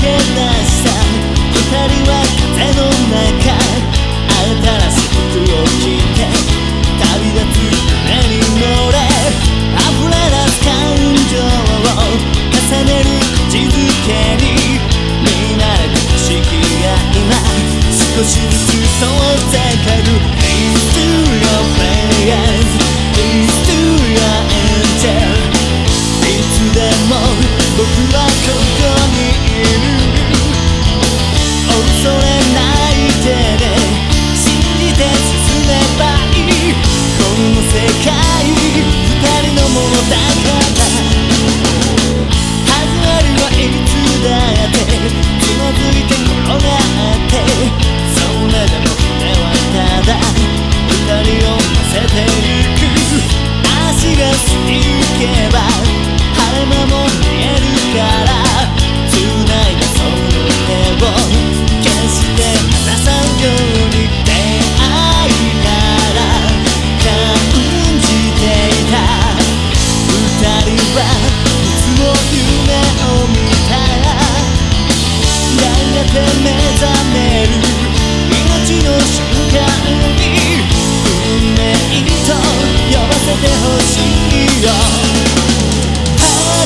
けなさ。二人は手の中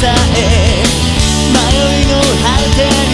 さえ迷いの果て